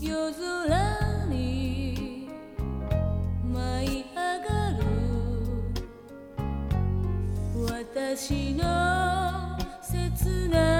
夜空に舞い上がる。私の切ない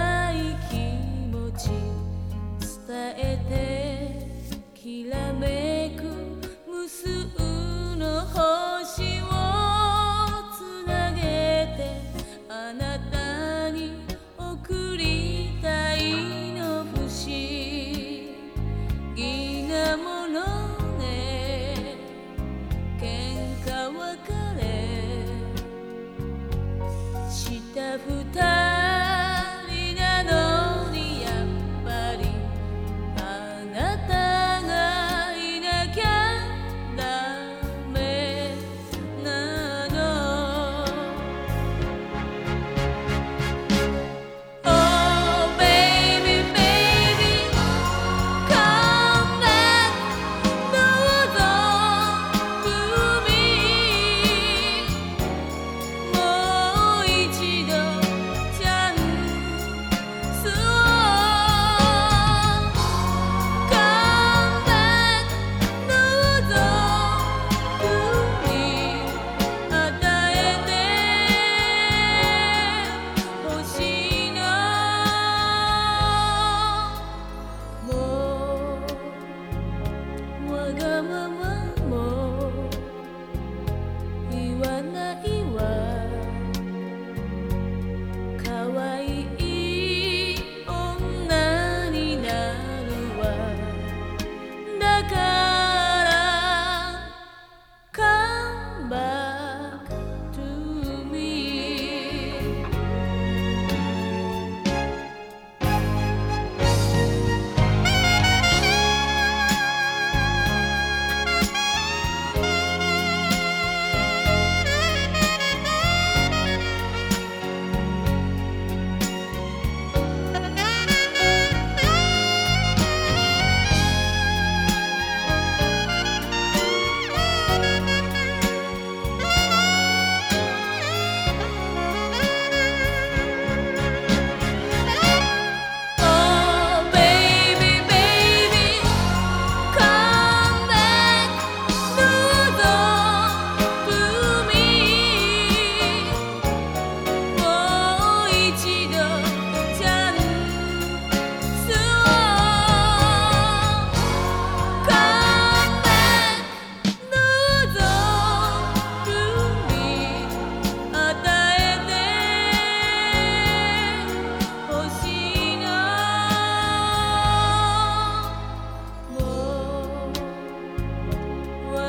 bergema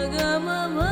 Bergamama